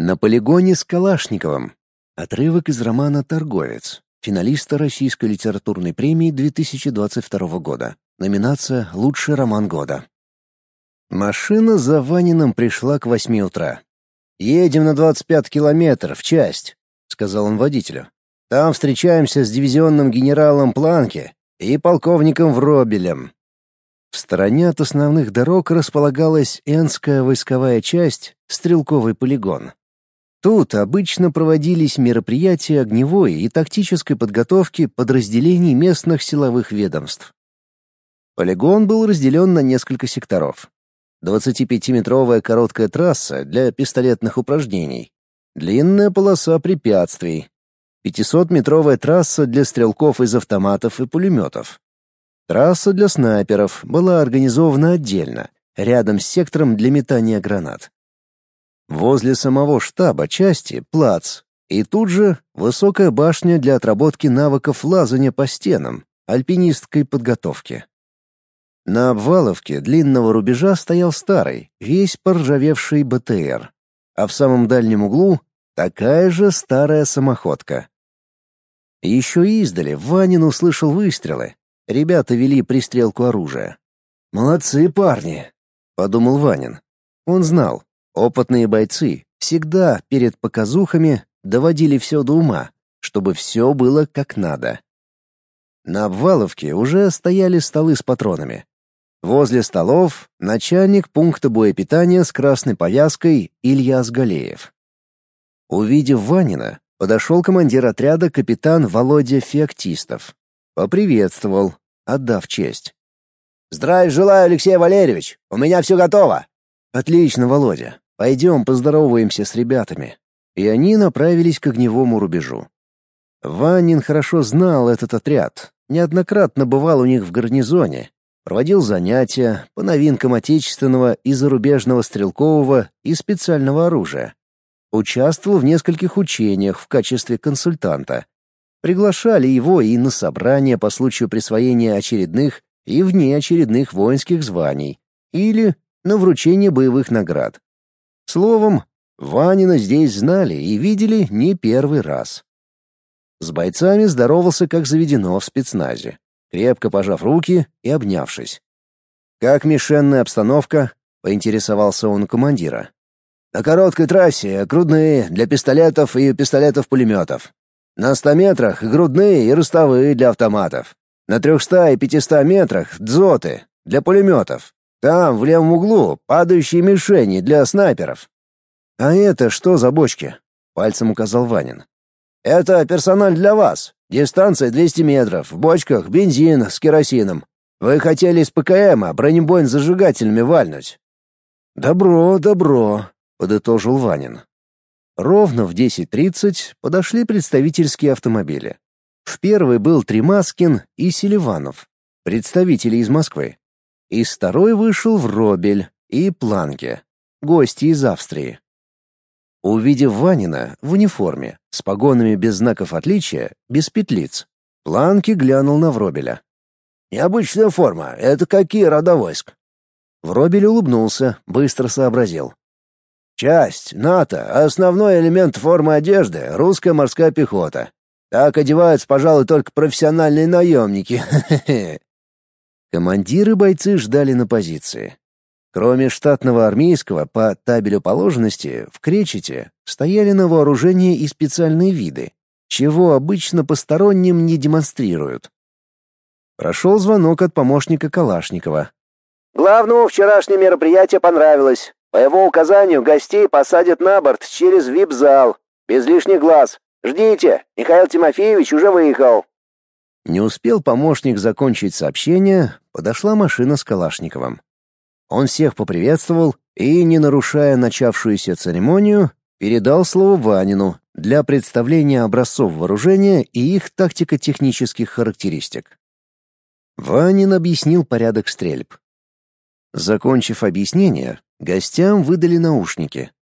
На полигоне с Калашниковым. Отрывок из романа «Торговец», финалиста Российской литературной премии 2022 года. Номинация «Лучший роман года». Машина за Ваниным пришла к восьми утра. «Едем на 25 километров, в часть», — сказал он водителю. «Там встречаемся с дивизионным генералом Планке и полковником Вробелем. В стороне от основных дорог располагалась Энская войсковая часть, стрелковый полигон. Тут обычно проводились мероприятия огневой и тактической подготовки подразделений местных силовых ведомств. Полигон был разделен на несколько секторов. 25-метровая короткая трасса для пистолетных упражнений, длинная полоса препятствий, 500-метровая трасса для стрелков из автоматов и пулеметов. Трасса для снайперов была организована отдельно, рядом с сектором для метания гранат. Возле самого штаба части — плац, и тут же высокая башня для отработки навыков лазания по стенам, альпинистской подготовки. На обваловке длинного рубежа стоял старый, весь поржавевший БТР, а в самом дальнем углу — такая же старая самоходка. Еще издали Ванин услышал выстрелы. Ребята вели пристрелку оружия. «Молодцы парни», — подумал Ванин. Он знал, Опытные бойцы всегда перед показухами доводили все до ума, чтобы все было как надо. На обваловке уже стояли столы с патронами. Возле столов начальник пункта боепитания с красной повязкой Илья Сгалеев. Увидев Ванина, подошел командир отряда капитан Володя Феоктистов. Поприветствовал, отдав честь. «Здравия желаю, Алексей Валерьевич! У меня все готово!» «Отлично, Володя. Пойдем поздороваемся с ребятами». И они направились к огневому рубежу. Ванин хорошо знал этот отряд, неоднократно бывал у них в гарнизоне, проводил занятия по новинкам отечественного и зарубежного стрелкового и специального оружия. Участвовал в нескольких учениях в качестве консультанта. Приглашали его и на собрания по случаю присвоения очередных и внеочередных воинских званий или на вручение боевых наград. Словом, Ванина здесь знали и видели не первый раз. С бойцами здоровался, как заведено в спецназе, крепко пожав руки и обнявшись. «Как мишенная обстановка?» — поинтересовался он командира. «На короткой трассе грудные для пистолетов и пистолетов-пулеметов. На ста метрах грудные и ростовые для автоматов. На трехста и пятиста метрах дзоты для пулеметов. Там, в левом углу, падающие мишени для снайперов. А это что за бочки? Пальцем указал Ванин. Это персональ для вас. Дистанция 200 метров. В бочках бензин с керосином. Вы хотели из ПКМа бронебойн с зажигательными вальнуть. Добро, добро, подытожил Ванин. Ровно в 10.30 подошли представительские автомобили. В первый был Тримаскин и Селиванов, представители из Москвы. Из второй вышел Вробель и Планке, гости из Австрии. Увидев Ванина в униформе, с погонами без знаков отличия, без петлиц, Планки глянул на Вробеля. «Необычная форма. Это какие рода войск?» Вробель улыбнулся, быстро сообразил. «Часть, НАТО, основной элемент формы одежды — русская морская пехота. Так одеваются, пожалуй, только профессиональные наемники. Командиры бойцы ждали на позиции. Кроме штатного армейского по табелю положенности, в Кречете стояли на вооружении и специальные виды, чего обычно посторонним не демонстрируют. Прошел звонок от помощника Калашникова. «Главному вчерашнее мероприятие понравилось. По его указанию гостей посадят на борт через вип-зал, без лишних глаз. Ждите, Михаил Тимофеевич уже выехал». Не успел помощник закончить сообщение, подошла машина с Калашниковым. Он всех поприветствовал и, не нарушая начавшуюся церемонию, передал слово Ванину для представления образцов вооружения и их тактико-технических характеристик. Ванин объяснил порядок стрельб. Закончив объяснение, гостям выдали наушники.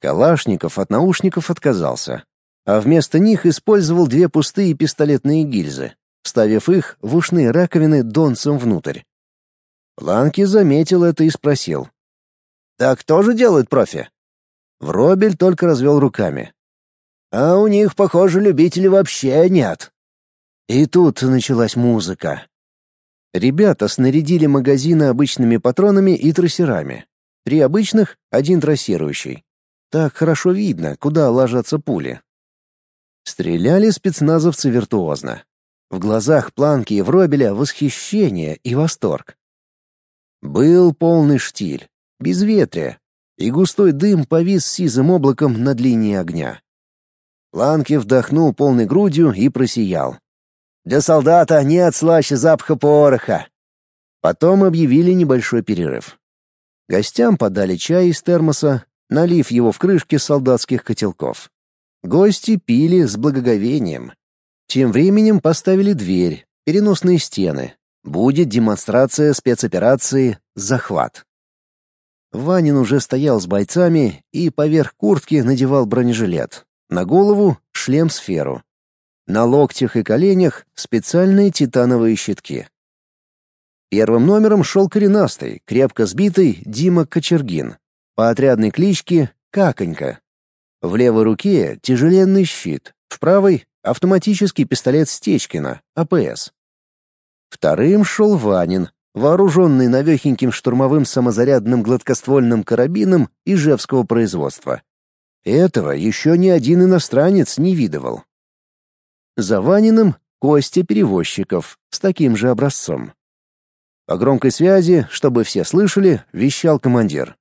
Калашников от наушников отказался, а вместо них использовал две пустые пистолетные гильзы вставив их в ушные раковины донцем внутрь. Ланки заметил это и спросил. «Так тоже делают профи?» Вробель только развел руками. «А у них, похоже, любителей вообще нет». И тут началась музыка. Ребята снарядили магазины обычными патронами и трассерами. Три обычных, один трассирующий. Так хорошо видно, куда ложатся пули. Стреляли спецназовцы виртуозно. В глазах Планки и Вробеля восхищение и восторг. Был полный штиль, безветрие, и густой дым повис сизым облаком над линией огня. Планки вдохнул полной грудью и просиял. «Для солдата нет слаще запаха пороха!» Потом объявили небольшой перерыв. Гостям подали чай из термоса, налив его в крышки солдатских котелков. Гости пили с благоговением. Тем временем поставили дверь, переносные стены. Будет демонстрация спецоперации «Захват». Ванин уже стоял с бойцами и поверх куртки надевал бронежилет. На голову — шлем-сферу. На локтях и коленях — специальные титановые щитки. Первым номером шел коренастый, крепко сбитый Дима Кочергин. По отрядной кличке Каконька. В левой руке тяжеленный щит, в правой — автоматический пистолет Стечкина, АПС. Вторым шел Ванин, вооруженный навехеньким штурмовым самозарядным гладкоствольным карабином ижевского производства. Этого еще ни один иностранец не видывал. За Ваниным — Костя Перевозчиков с таким же образцом. По громкой связи, чтобы все слышали, вещал командир.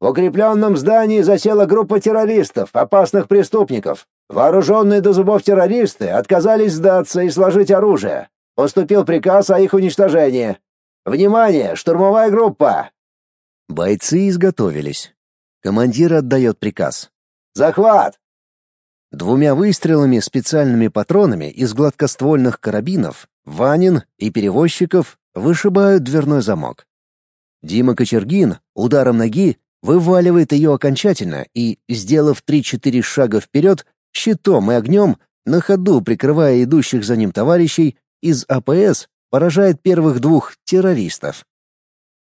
В укрепленном здании засела группа террористов, опасных преступников. Вооруженные до зубов террористы отказались сдаться и сложить оружие. Поступил приказ о их уничтожении. Внимание, штурмовая группа!» Бойцы изготовились. Командир отдает приказ. «Захват!» Двумя выстрелами специальными патронами из гладкоствольных карабинов Ванин и перевозчиков вышибают дверной замок. Дима Кочергин ударом ноги вываливает ее окончательно и, сделав 3-4 шага вперед, щитом и огнем, на ходу прикрывая идущих за ним товарищей, из АПС поражает первых двух террористов.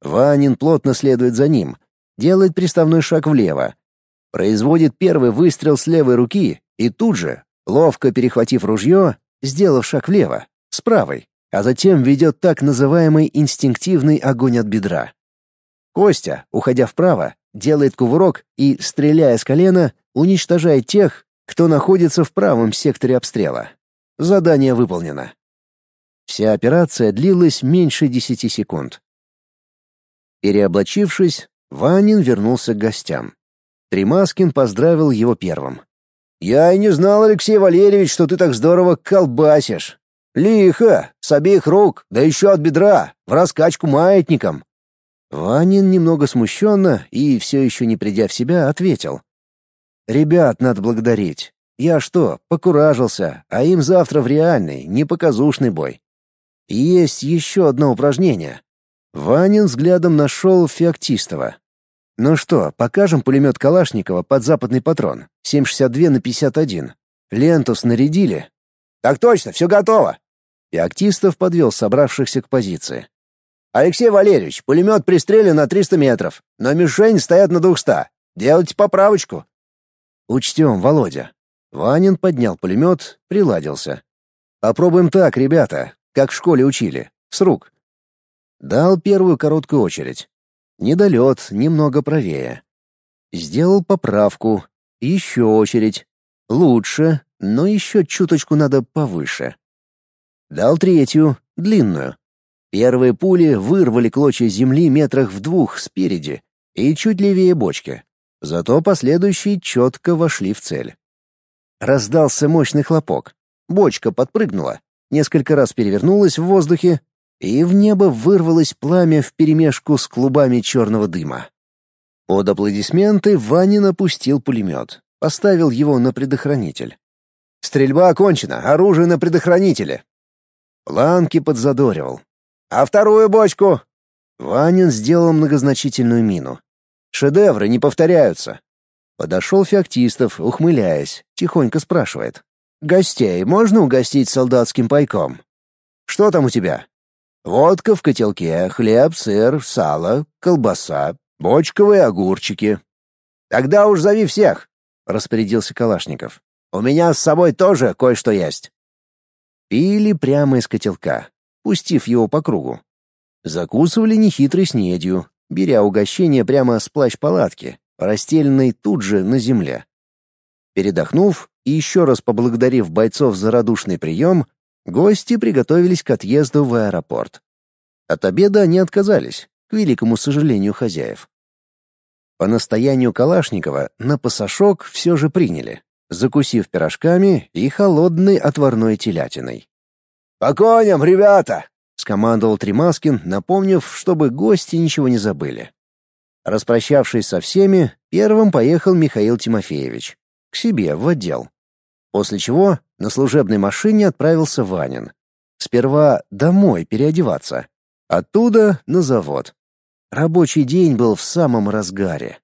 Ванин плотно следует за ним, делает приставной шаг влево, производит первый выстрел с левой руки и тут же, ловко перехватив ружье, сделав шаг влево, с правой, а затем ведет так называемый инстинктивный огонь от бедра. Костя, уходя вправо, делает кувырок и, стреляя с колена, уничтожает тех, кто находится в правом секторе обстрела. Задание выполнено. Вся операция длилась меньше десяти секунд. Переоблачившись, Ванин вернулся к гостям. Тримаскин поздравил его первым. «Я и не знал, Алексей Валерьевич, что ты так здорово колбасишь. Лихо, с обеих рук, да еще от бедра, в раскачку маятником. Ванин немного смущенно и, все еще не придя в себя, ответил. «Ребят надо благодарить. Я что, покуражился, а им завтра в реальный, непоказушный бой. Есть еще одно упражнение». Ванин взглядом нашел Феоктистова. «Ну что, покажем пулемет Калашникова под западный патрон, 7,62 на 51. Ленту снарядили?» «Так точно, все готово!» Феоктистов подвел собравшихся к позиции. «Алексей Валерьевич, пулемет пристрелен на 300 метров, но мишень стоят на 200. Делайте поправочку». «Учтем, Володя». Ванин поднял пулемет, приладился. «Попробуем так, ребята, как в школе учили, с рук». Дал первую короткую очередь. Недолет, немного правее. Сделал поправку. Еще очередь. Лучше, но еще чуточку надо повыше. Дал третью, длинную. Первые пули вырвали клочья земли метрах в двух спереди и чуть левее бочки. Зато последующие четко вошли в цель. Раздался мощный хлопок. Бочка подпрыгнула, несколько раз перевернулась в воздухе, и в небо вырвалось пламя вперемешку с клубами черного дыма. Под аплодисменты Ванин опустил пулемет, поставил его на предохранитель. «Стрельба окончена, оружие на предохранителе!» Ланки подзадоривал. «А вторую бочку?» Ванин сделал многозначительную мину. «Шедевры не повторяются». Подошел Феоктистов, ухмыляясь, тихонько спрашивает. «Гостей можно угостить солдатским пайком?» «Что там у тебя?» «Водка в котелке, хлеб, сыр, сало, колбаса, бочковые огурчики». Тогда уж зови всех, распорядился Калашников. У меня с собой тоже кое-что есть. Пили прямо из котелка, пустив его по кругу. Закусывали нехитрой снедью, беря угощение прямо с плащ-палатки, расстеленной тут же на земле. Передохнув и еще раз поблагодарив бойцов за радушный прием, гости приготовились к отъезду в аэропорт. От обеда они отказались, к великому сожалению хозяев. По настоянию Калашникова на пасашок все же приняли, закусив пирожками и холодной отварной телятиной. «По коням, ребята!» — скомандовал Тримаскин, напомнив, чтобы гости ничего не забыли. Распрощавшись со всеми, первым поехал Михаил Тимофеевич к себе в отдел. После чего на служебной машине отправился Ванин. Сперва домой переодеваться, оттуда на завод. Рабочий день был в самом разгаре.